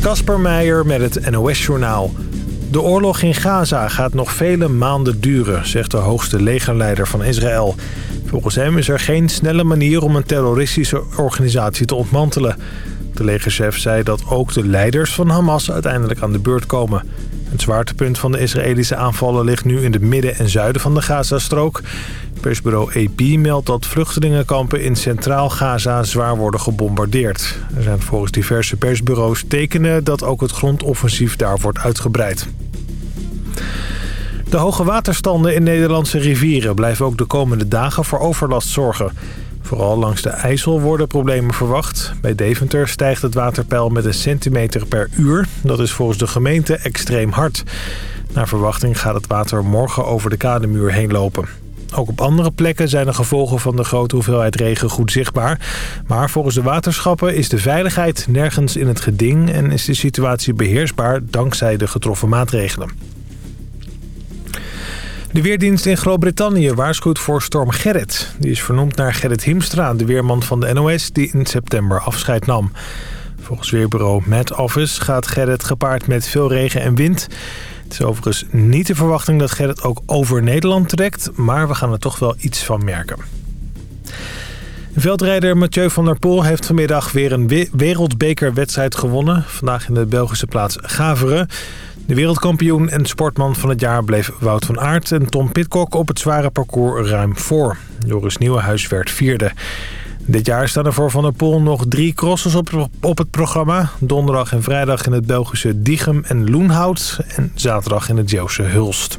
Kasper Meijer met het NOS-journaal. De oorlog in Gaza gaat nog vele maanden duren, zegt de hoogste legerleider van Israël. Volgens hem is er geen snelle manier om een terroristische organisatie te ontmantelen. De legerchef zei dat ook de leiders van Hamas uiteindelijk aan de beurt komen. Het zwaartepunt van de Israëlische aanvallen ligt nu in het midden en zuiden van de Gazastrook. Persbureau AP meldt dat vluchtelingenkampen in Centraal Gaza zwaar worden gebombardeerd. Er zijn volgens diverse persbureaus tekenen dat ook het grondoffensief daar wordt uitgebreid. De hoge waterstanden in Nederlandse rivieren blijven ook de komende dagen voor overlast zorgen. Vooral langs de IJssel worden problemen verwacht. Bij Deventer stijgt het waterpeil met een centimeter per uur. Dat is volgens de gemeente extreem hard. Naar verwachting gaat het water morgen over de kademuur heen lopen. Ook op andere plekken zijn de gevolgen van de grote hoeveelheid regen goed zichtbaar. Maar volgens de waterschappen is de veiligheid nergens in het geding... en is de situatie beheersbaar dankzij de getroffen maatregelen. De Weerdienst in Groot-Brittannië waarschuwt voor storm Gerrit. Die is vernoemd naar Gerrit Hiemstra, de weerman van de NOS... die in september afscheid nam. Volgens weerbureau Met Office gaat Gerrit gepaard met veel regen en wind... Het is overigens niet de verwachting dat Gerrit ook over Nederland trekt... maar we gaan er toch wel iets van merken. Veldrijder Mathieu van der Poel heeft vanmiddag weer een wereldbekerwedstrijd gewonnen. Vandaag in de Belgische plaats Gaveren. De wereldkampioen en sportman van het jaar bleef Wout van Aert... en Tom Pitcock op het zware parcours ruim voor. Joris Nieuwenhuis werd vierde. Dit jaar staan er voor Van der Poel nog drie crosses op, op het programma. Donderdag en vrijdag in het Belgische Diegem en Loenhout. En zaterdag in het Joodse Hulst.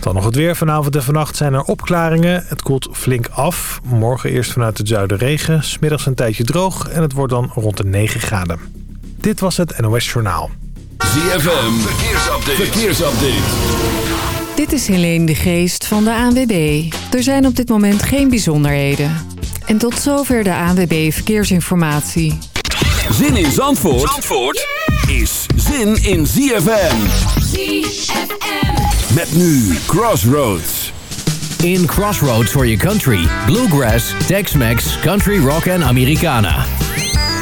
Dan nog het weer. Vanavond en vannacht zijn er opklaringen. Het koelt flink af. Morgen eerst vanuit het zuiden regen. Smiddags een tijdje droog. En het wordt dan rond de 9 graden. Dit was het NOS Journaal. ZFM. Verkeersupdate. Verkeersupdate. Dit is Helene de Geest van de ANWB. Er zijn op dit moment geen bijzonderheden. En tot zover de ANWB Verkeersinformatie. Zin in Zandvoort, Zandvoort is zin in ZFM. ZFM. Met nu Crossroads. In Crossroads for your country. Bluegrass, Tex-Mex, Country Rock en Americana.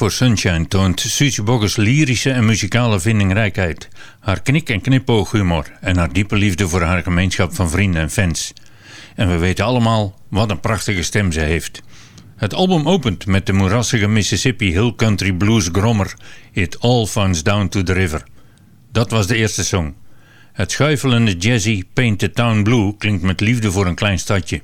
for Sunshine toont Susie Boggers lyrische en muzikale vindingrijkheid, haar knik- en knipooghumor en haar diepe liefde voor haar gemeenschap van vrienden en fans. En we weten allemaal wat een prachtige stem ze heeft. Het album opent met de moerassige Mississippi Hill Country Blues grommer It All Funds Down to the River. Dat was de eerste song. Het schuifelende jazzy Paint the Town Blue klinkt met liefde voor een klein stadje.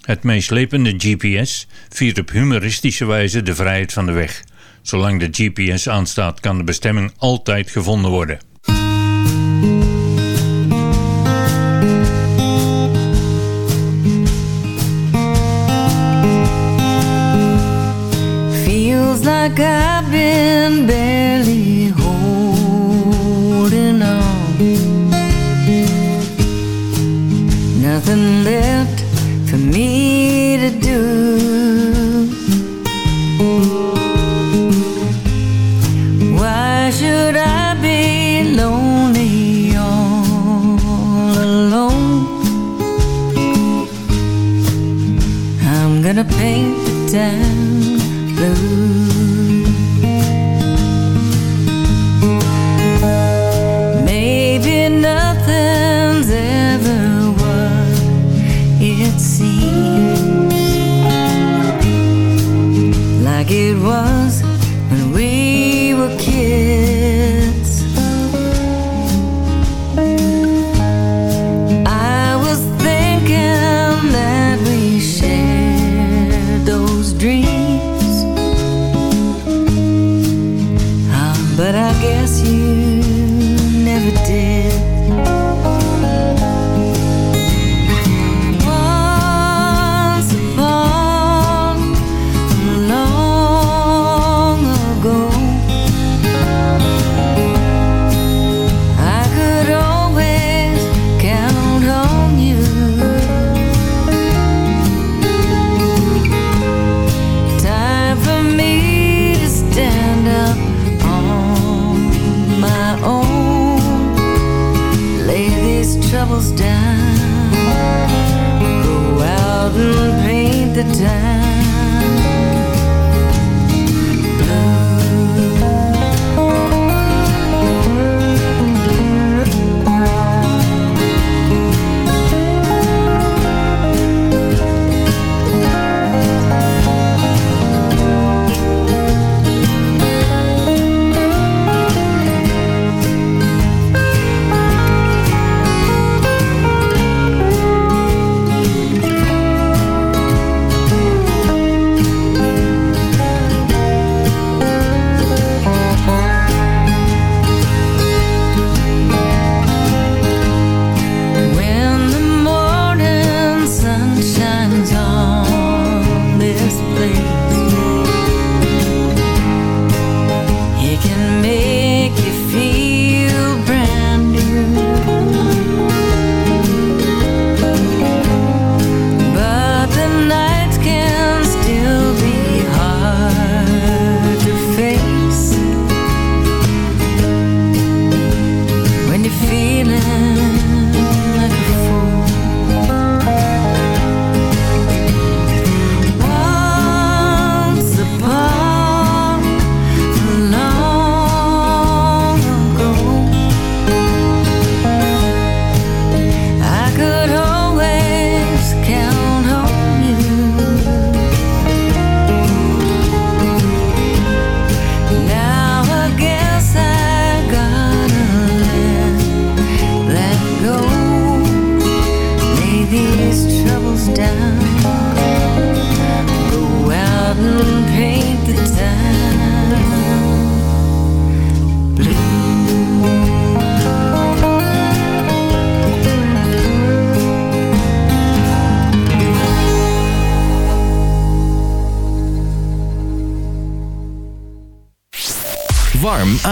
Het meeslepende GPS viert op humoristische wijze de vrijheid van de weg. Zolang de GPS aanstaat kan de bestemming altijd gevonden worden. Feels like I've been barely holding on. Nothing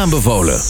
aanbevolen.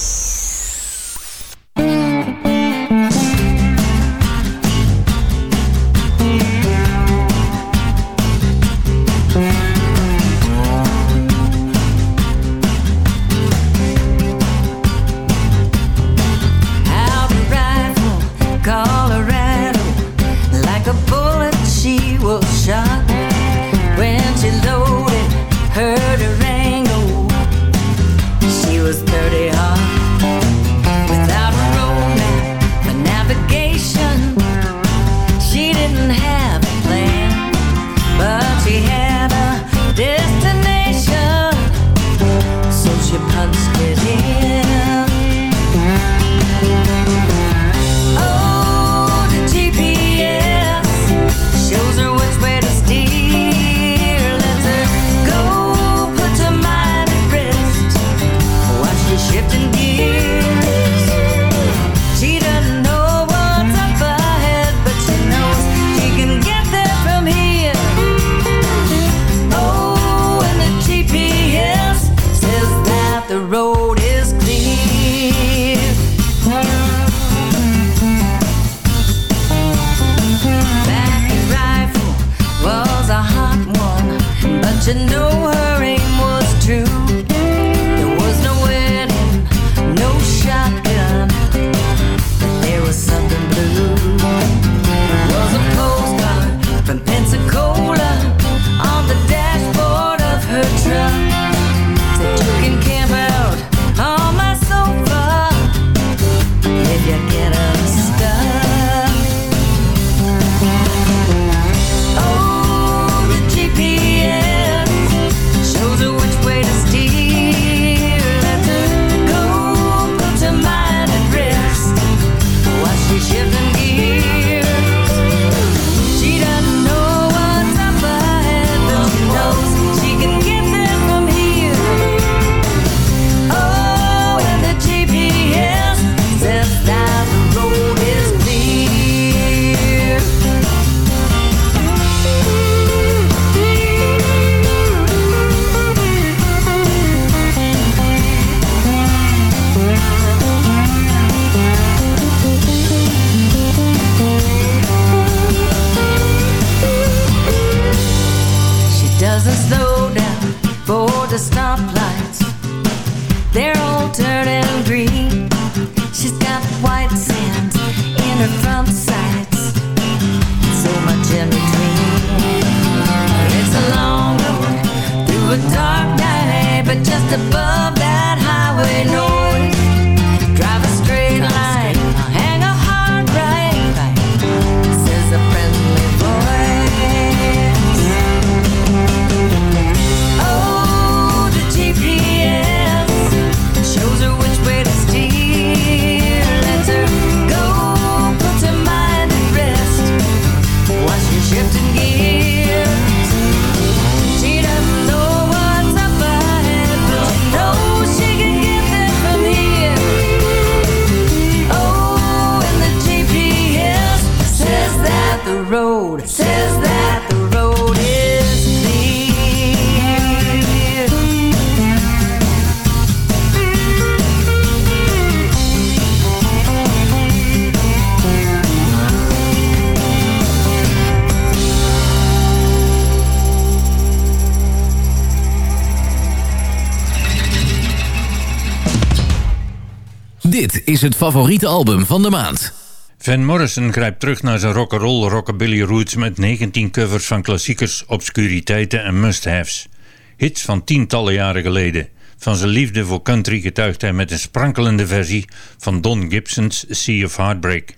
Dit is het favoriete album van de maand. Van Morrison grijpt terug naar zijn rock'n'roll rockabilly roots met 19 covers van klassiekers, obscuriteiten en must-haves. Hits van tientallen jaren geleden. Van zijn liefde voor country getuigt hij met een sprankelende versie van Don Gibson's Sea of Heartbreak.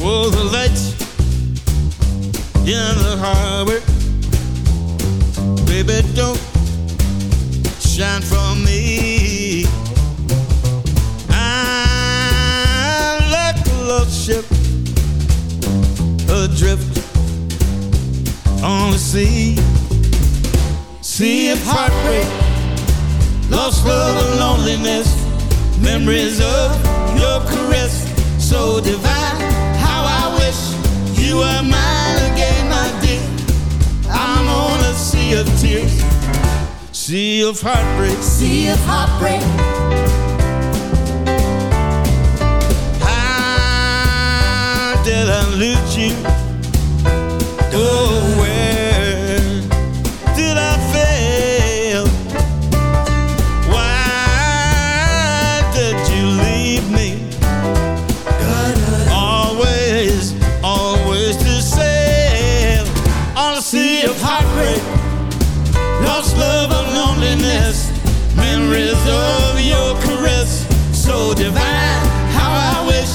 Oh, the lights in the harbor, baby, don't shine for me. I'm like a love ship adrift on the sea, sea of heartbreak, lost love and loneliness, memories of your caress, so divine. How I wish you were mine again, my dear. I'm on a sea of tears, sea of heartbreak, Sea of heartbreak. How did I lose you? Oh, so divine. How I wish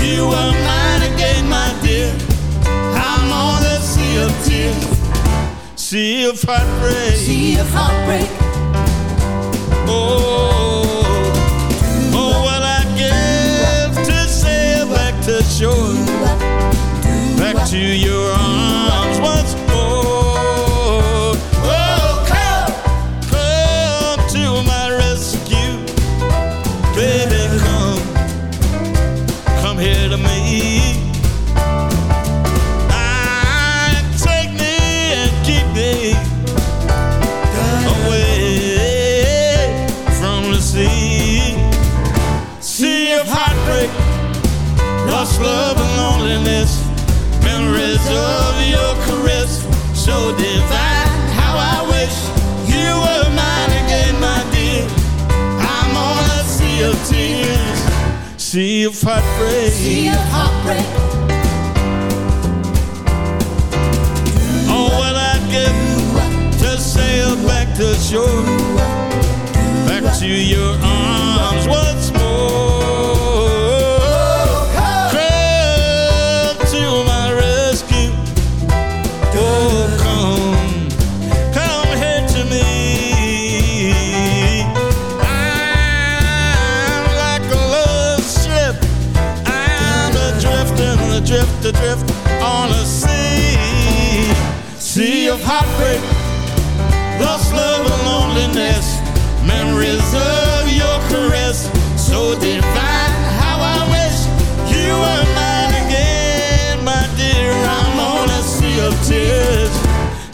you were mine again, my dear. I'm on the sea of tears, sea of heartbreak. Sea of heartbreak. Oh, oh, what I give to sail back to shore, back to your sea of heartbreak. Sea of heartbreak. Oh, what I'd give to sail back to shore, back to your arms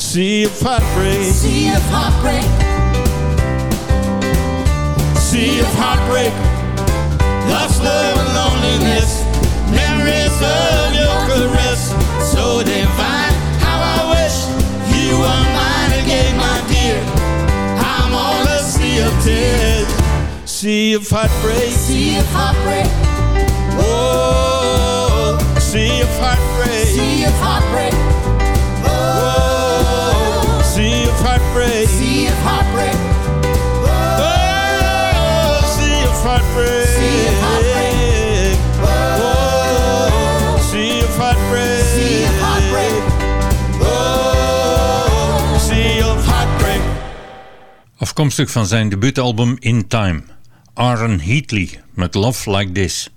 Sea of heartbreak. Sea of heartbreak. Sea of heartbreak. Lost love and loneliness. Memories of your caress. So divine. How I wish you were mine again, my dear. I'm on a sea of tears. Sea of heartbreak. Sea of heartbreak. Oh, sea of heartbreak. Sea of heartbreak. afkomstig van zijn debuutalbum In Time. Aaron Heatley met Love Like This.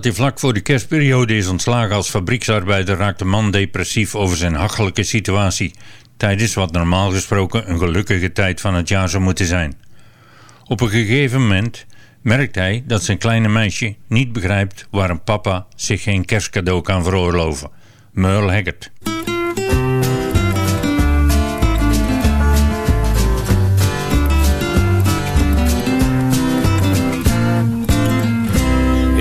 Dat hij vlak voor de kerstperiode is ontslagen als fabrieksarbeider raakt de man depressief over zijn hachelijke situatie tijdens wat normaal gesproken een gelukkige tijd van het jaar zou moeten zijn. Op een gegeven moment merkt hij dat zijn kleine meisje niet begrijpt waarom papa zich geen kerstcadeau kan veroorloven. Merle Haggard.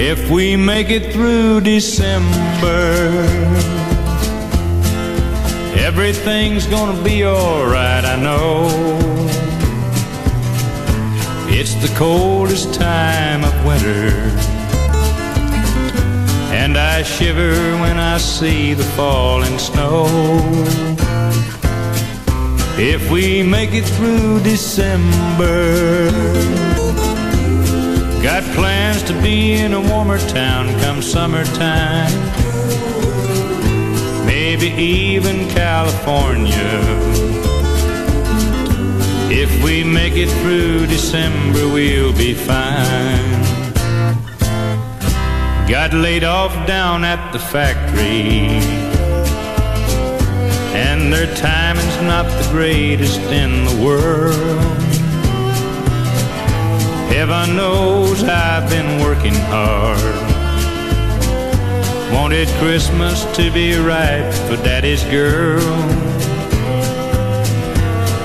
if we make it through December. Everything's gonna be alright, I know. It's the coldest time of winter. And I shiver when I see the falling snow. If we make it through December. Got plans to be in a warmer town come summertime. Maybe even California. If we make it through December, we'll be fine. Got laid off down at the factory. And their timing's not the greatest in the world. Heaven knows I've been working hard. Wanted Christmas to be right for Daddy's girl.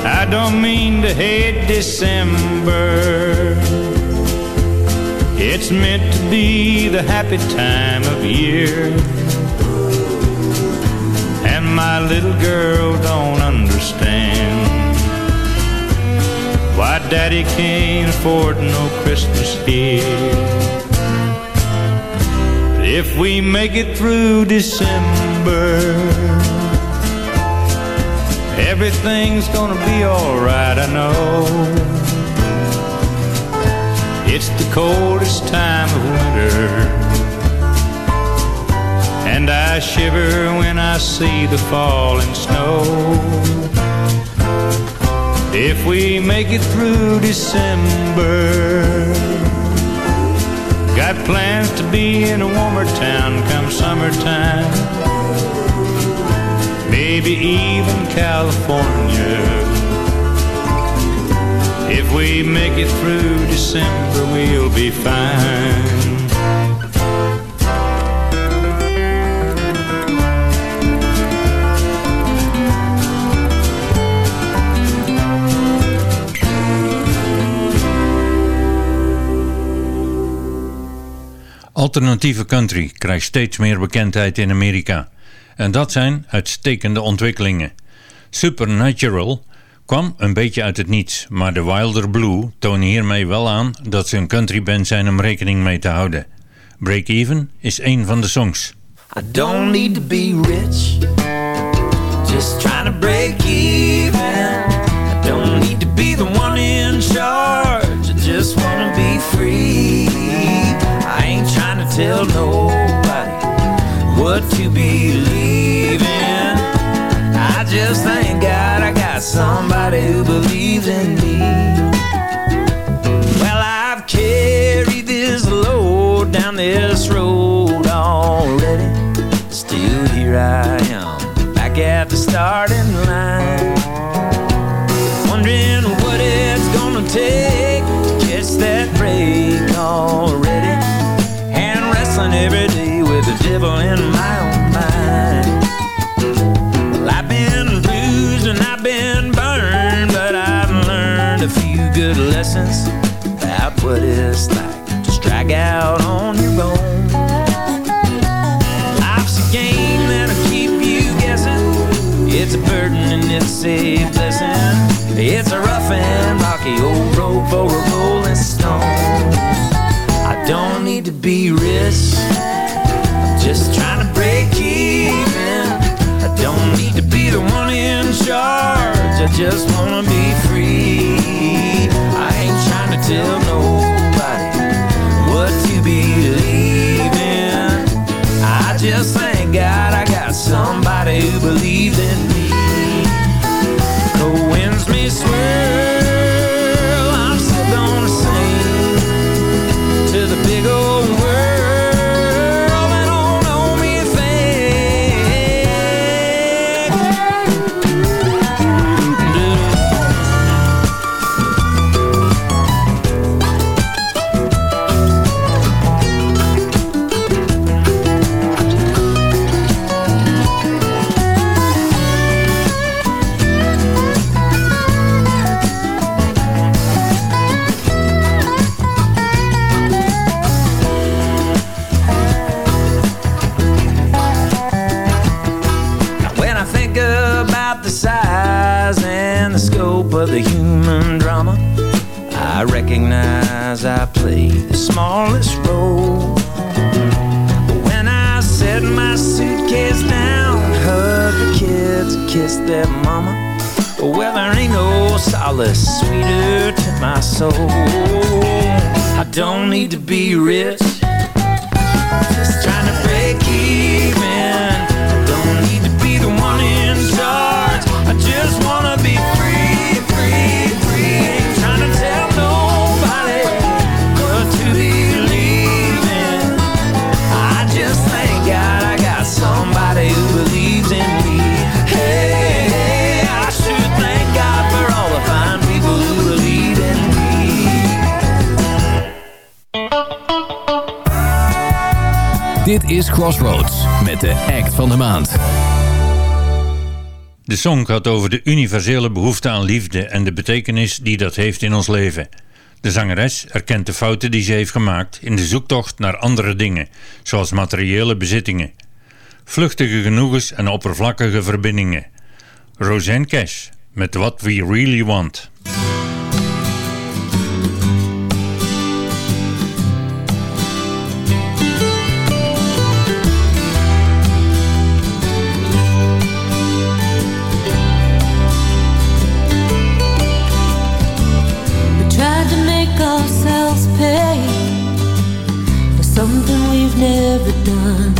I don't mean to hate December. It's meant to be the happy time of year. And my little girl don't understand daddy can't afford no Christmas here. If we make it through December, everything's gonna be alright, I know. It's the coldest time of winter, and I shiver when I see the falling snow. If we make it through December, got plans to be in a warmer town come summertime, maybe even California. If we make it through December, we'll be fine. Alternatieve country krijgt steeds meer bekendheid in Amerika. En dat zijn uitstekende ontwikkelingen. Supernatural kwam een beetje uit het niets, maar de Wilder Blue tonen hiermee wel aan dat ze een countryband zijn om rekening mee te houden. Break Even is een van de songs. I don't need to be rich, just trying to break even. Tell nobody what to believe in. I just thank God I got somebody who believes in me. Well, I've carried this load down this road already. Still here I am, back at the starting a blessing. It's a rough and rocky old road for a rolling stone. I don't need to be rich. I'm just trying to break even. I don't need to be the one in charge. I just wanna be free. I ain't trying to tell nobody what to believe in. I just thank God I got somebody who believes in human drama, I recognize I play the smallest role. But when I set my suitcase down, hug the kids, kiss their mama, well, there ain't no solace sweeter to my soul. I don't need to be rich, just trying to break Is Crossroads met de act van de maand. De song gaat over de universele behoefte aan liefde en de betekenis die dat heeft in ons leven. De zangeres erkent de fouten die ze heeft gemaakt in de zoektocht naar andere dingen, zoals materiële bezittingen. Vluchtige genoegens en oppervlakkige verbindingen. Roseanne Cash met What We Really Want. Done.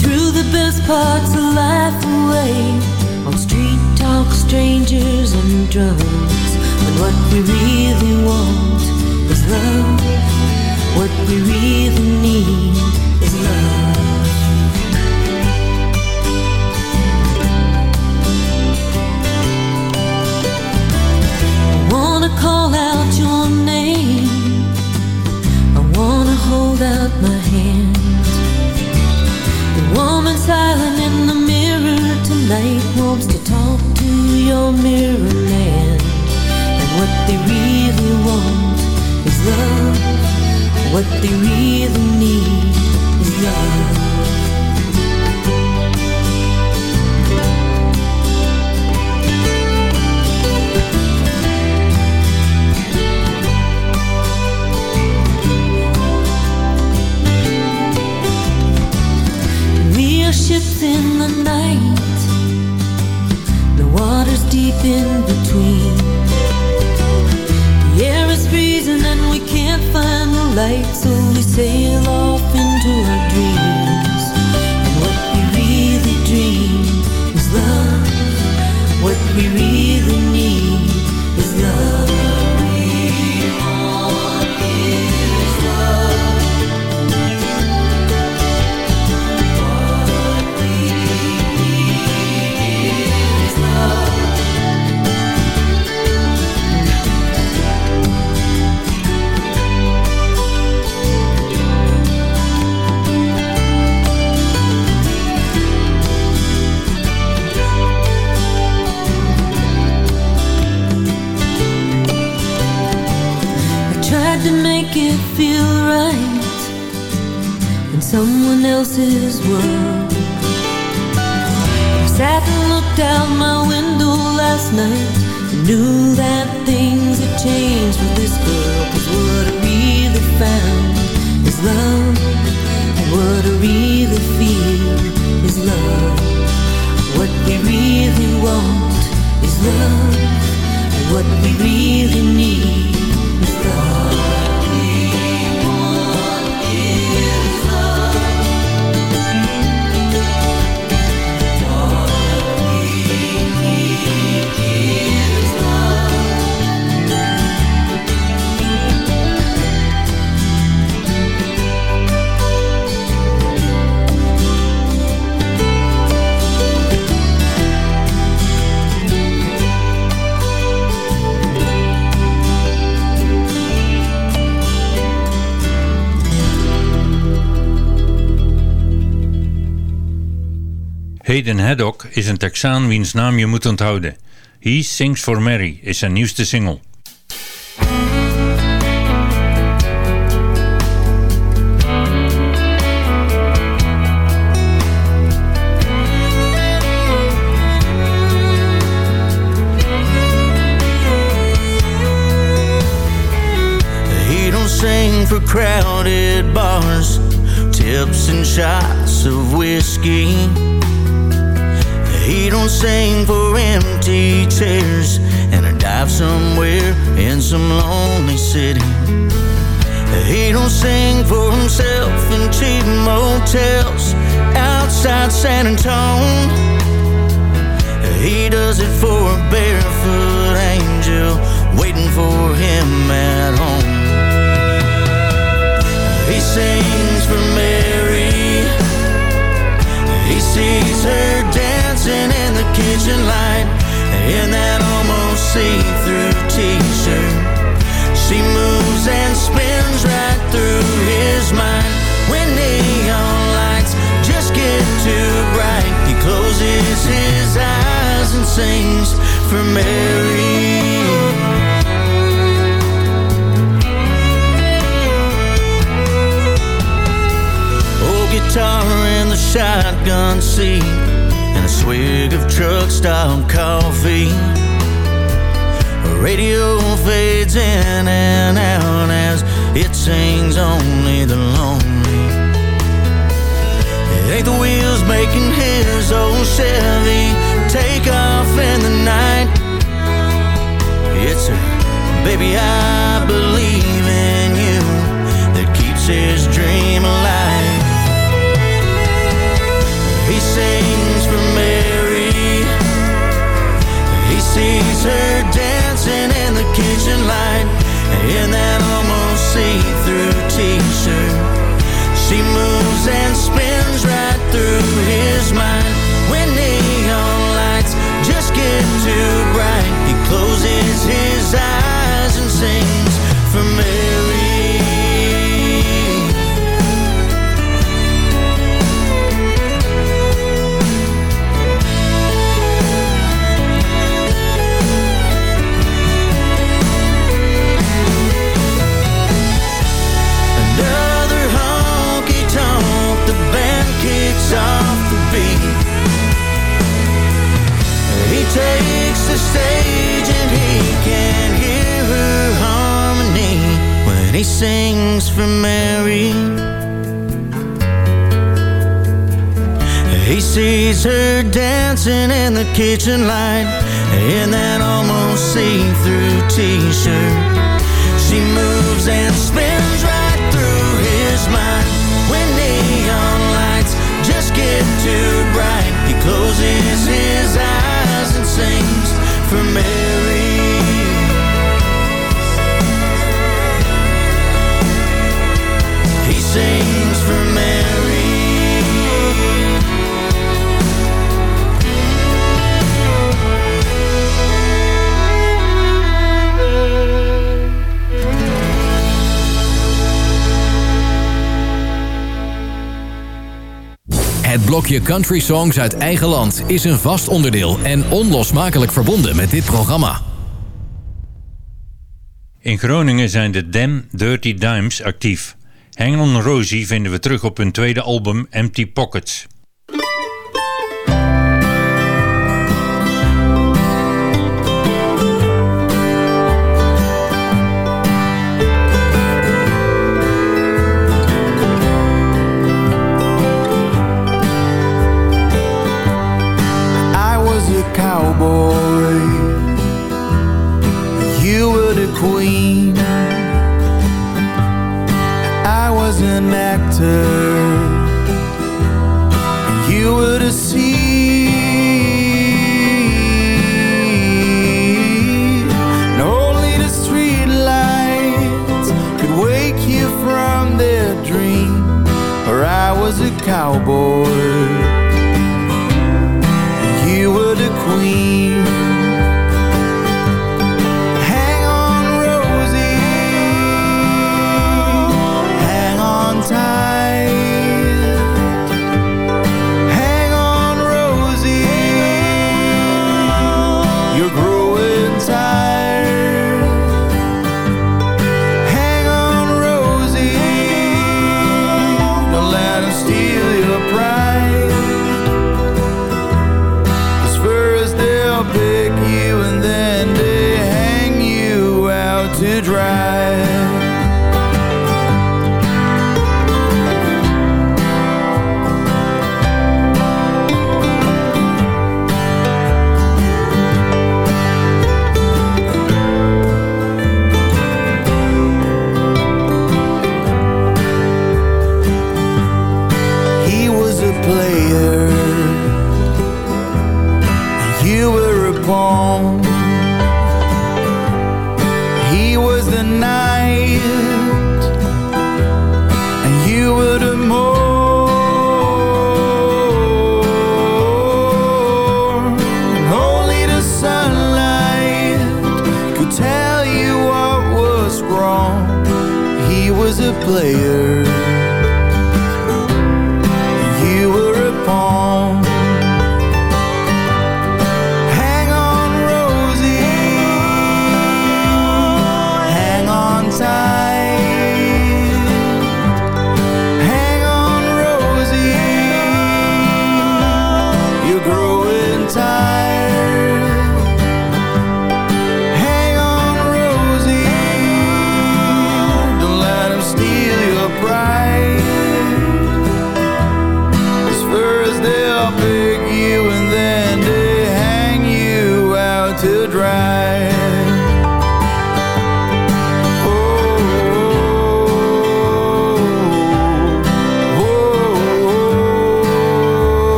Threw the best parts of life away on street talk, strangers, and drums. And what we really want is love. What we really need knew that things had changed with this girl. Cause what I really found is love. And what I really feel is love. What we really want is love. And what we really need is love. Hayden Haddock is een Texaan wiens naam je moet onthouden. He Sings for Mary is zijn nieuwste single. For crowded bars, tips and shots of whiskey. He don't sing for empty chairs and a dive somewhere in some lonely city. He don't sing for himself in cheap motels outside San Antonio. He does it for a barefoot angel waiting for him at home. He sings for Mary. In that almost see-through t-shirt. She moves and spins right through his mind. When neon lights just get too bright, he closes his eyes and sings for Mary. Old guitar in the shotgun seat, swig of truck stop coffee. Radio fades in and out as it sings only the lonely. It ain't the wheels making his old Chevy take off in the night. It's a baby, I believe in you that keeps his dream alive. He sings sees her dancing in the kitchen light in that almost see-through t-shirt. She moves and spins right through his mind when neon lights just get too bright. He closes his eyes and sings for Mary. Takes the stage and he can hear her harmony when he sings for Mary. He sees her dancing in the kitchen light in that almost see-through t-shirt. She moves and spins right through his mind when neon lights just get too bright. He closes his for Mary. Het blokje Country Songs uit eigen land is een vast onderdeel en onlosmakelijk verbonden met dit programma. In Groningen zijn de Damn Dirty Dimes actief. Hang on Rosie vinden we terug op hun tweede album Empty Pockets. Queen. I was an actor. You were the scene. And only the could wake you from their dream. Or I was a cowboy. You were the queen.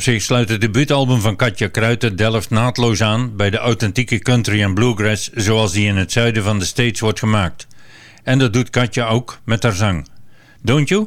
op zich sluit het debuutalbum van Katja Kruiten Delft naadloos aan bij de authentieke country en bluegrass zoals die in het zuiden van de States wordt gemaakt. En dat doet Katja ook met haar zang. Don't you?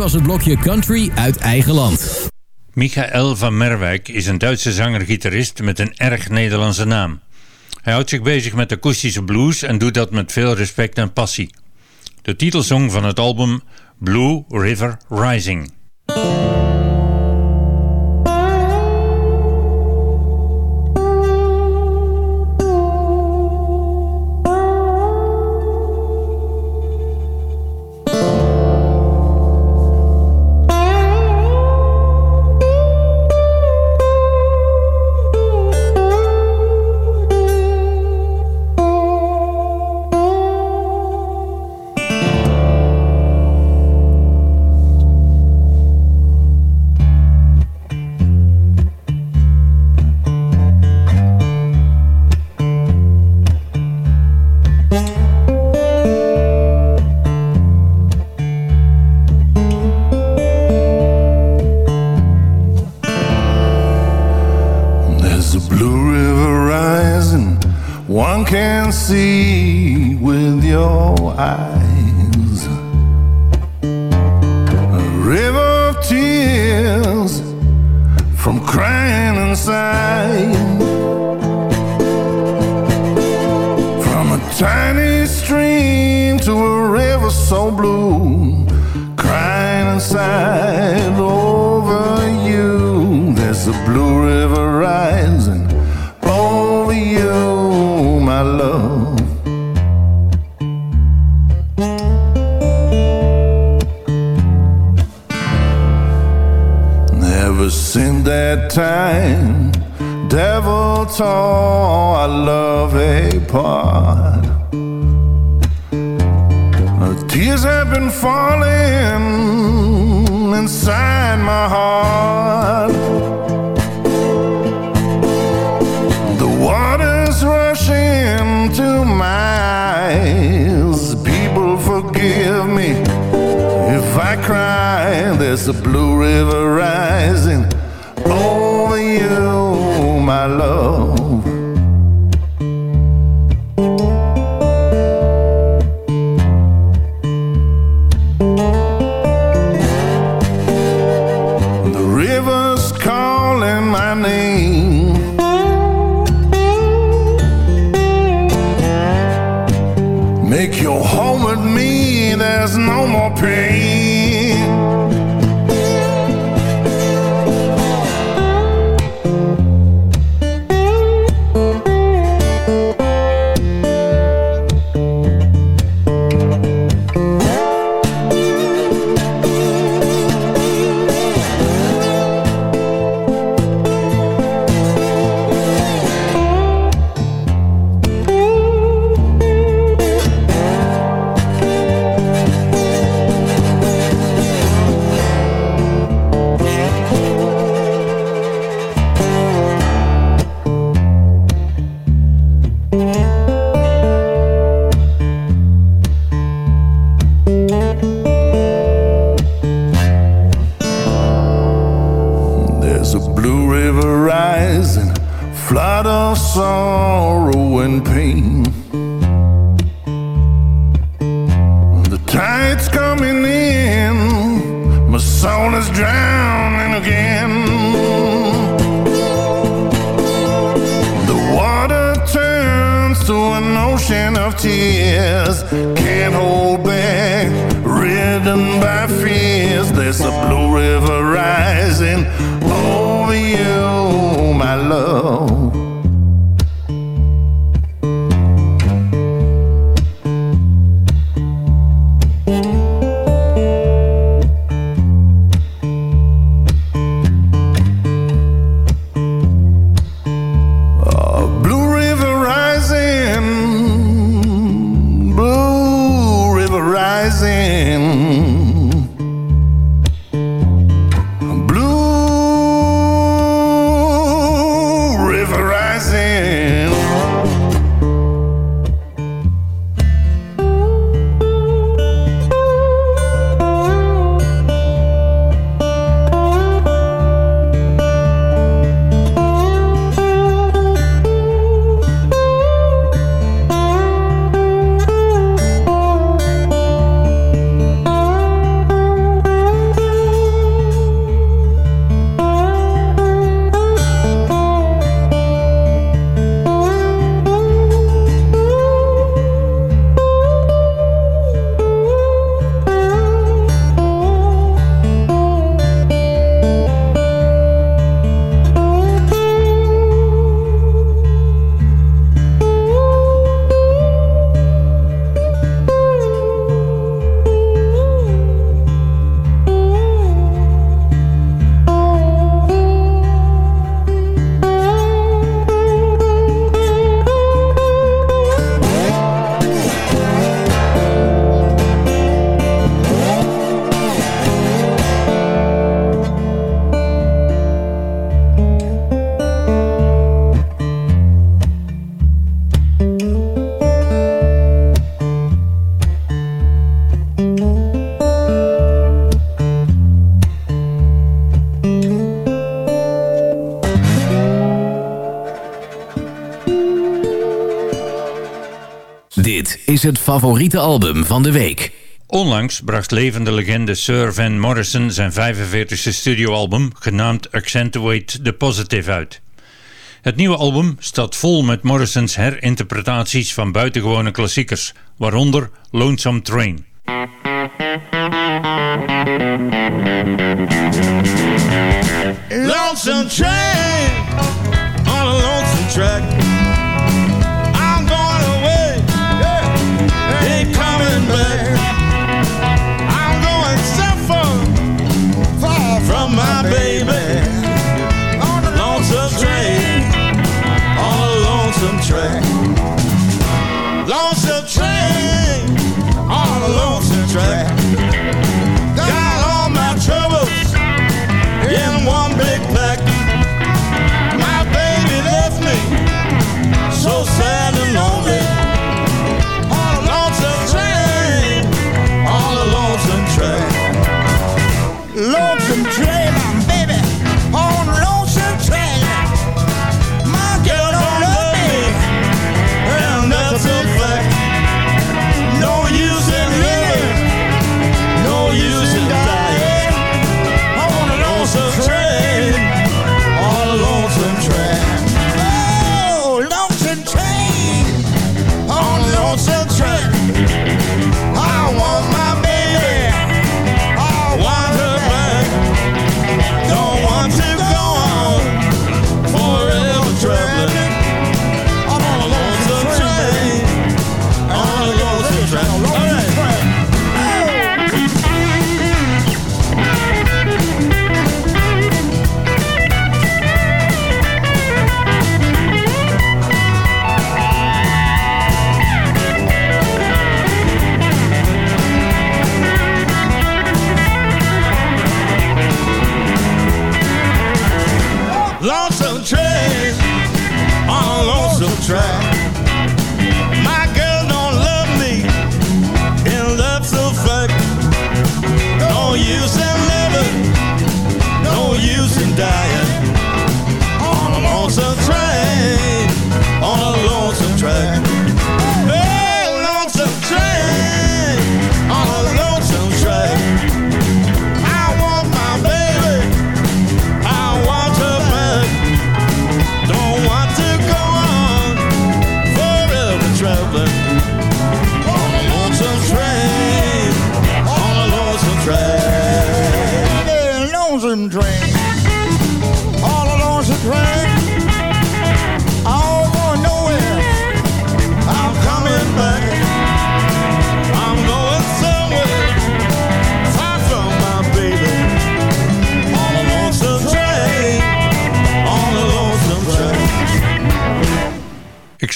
was het blokje country uit eigen land. Michael van Merwijk is een Duitse zanger-gitarist met een erg Nederlandse naam. Hij houdt zich bezig met akoestische blues en doet dat met veel respect en passie. De titelsong van het album Blue River Rising. That time, devil tore our love apart. Tears have been falling inside my heart. The water's rushing to my eyes. People, forgive me if I cry. There's a blue river rising over you, my love. The river's calling my name. Make your home with me, there's no more pain. Sorrow and pain. The tide's coming in, my soul is drowning again. The water turns to an ocean of tears, can't hold back, ridden by fears. There's a blue river rising over you, my love. is het favoriete album van de week. Onlangs bracht levende legende Sir Van Morrison zijn 45e studioalbum, genaamd Accentuate the Positive, uit. Het nieuwe album staat vol met Morrison's herinterpretaties van buitengewone klassiekers, waaronder Lonesome Train. Lonesome Train on a lonesome track I'm going far from my baby. A lonesome train, on a lonesome track. Lonesome train, on a lonesome train.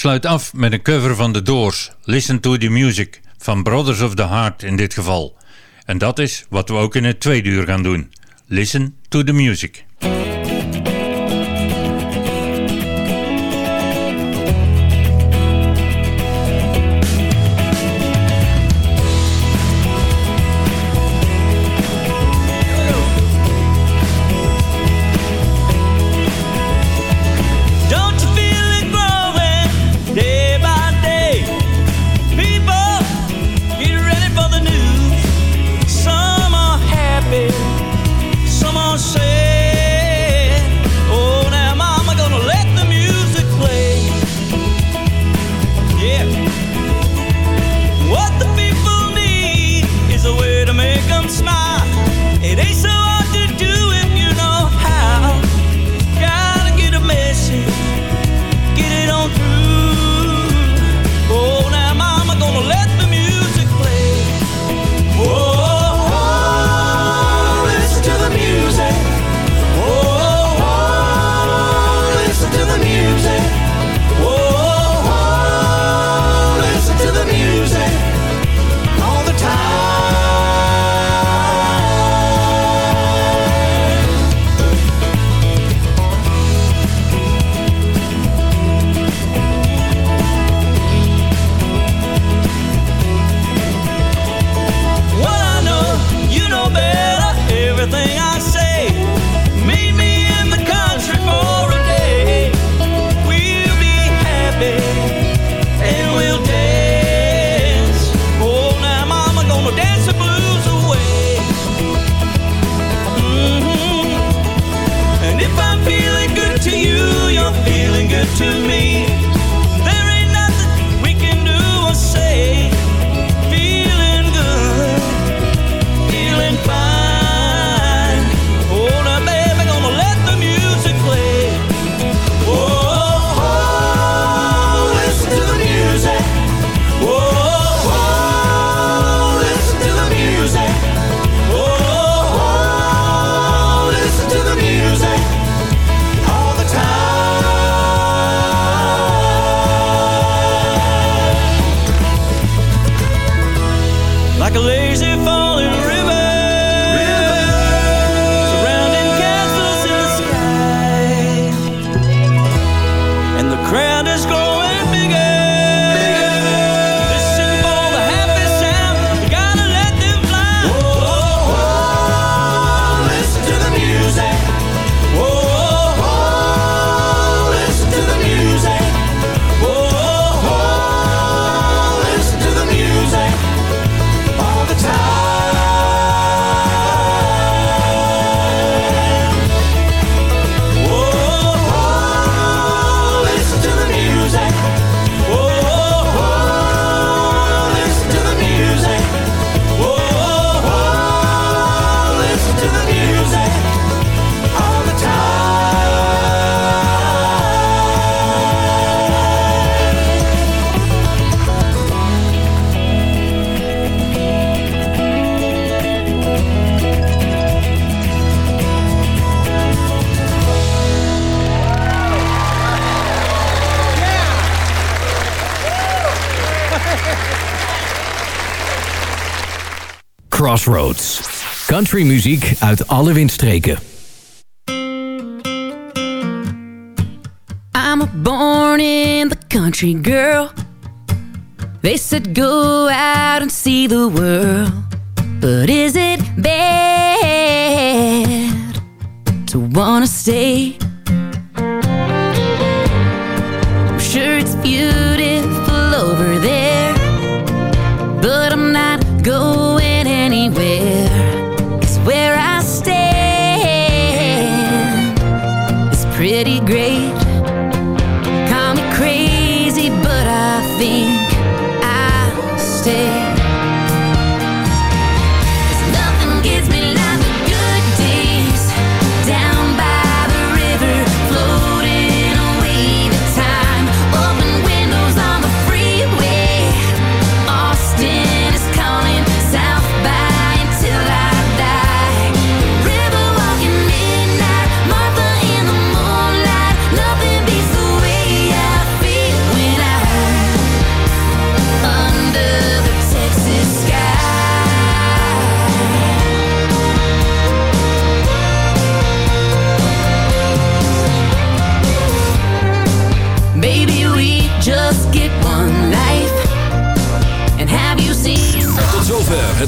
sluit af met een cover van The Doors, Listen to the Music, van Brothers of the Heart in dit geval. En dat is wat we ook in het tweede uur gaan doen. Listen to the Music. Crossroads. Country muziek uit alle windstreken. I'm a born in the country girl. They said go out and see the world. But is it bad to wanna stay? I'm sure it's beautiful.